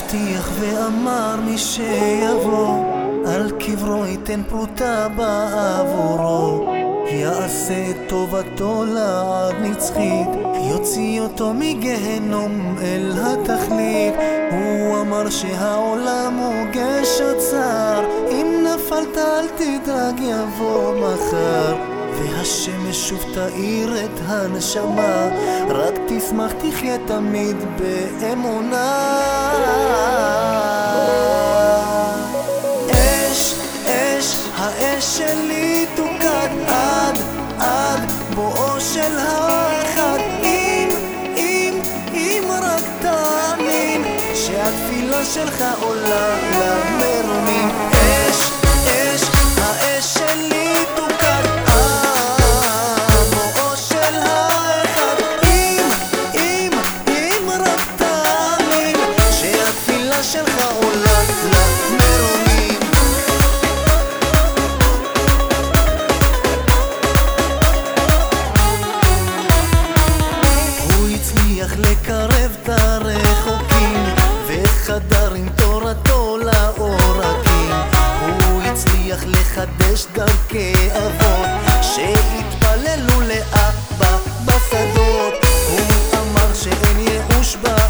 הבטיח ואמר מי שיבוא על קברו ייתן פרוטה בעבורו. יעשה את טובתו לעד נצחית יוציא אותו מגהנום אל התכלית. הוא אמר שהעולם הוא גש הצער אם נפלת אל תדאג יבוא מחר והשמש שוב תאיר את הנשמה. רק תשמח תחיה תמיד באמונה. אש, אש, האש שלי תוקד עד, עד בואו של האחד אם, אם, אם רק תאמין שהתפילה שלך עולה למרומים אש, אש, לקרב את הרחוקים וחדר עם תורתו לעורקים הוא הצליח לחדש דרכי אבות שהתפללו לאבא בשדות. הוא אמר שאין ייאוש בעולם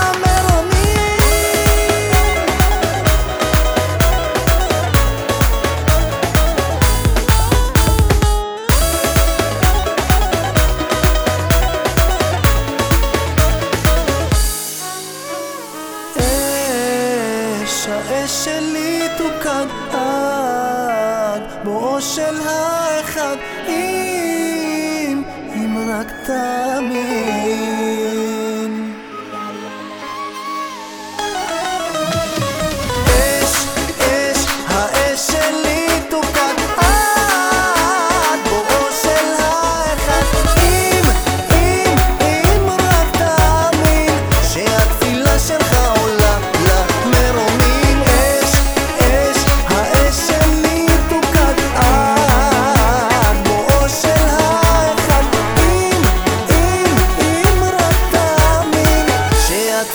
שלי תוקד עד בואו של האחד. אם, אם רק תאמין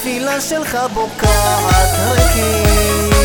תאמין שהתפילה שלך בוקעת רקיעים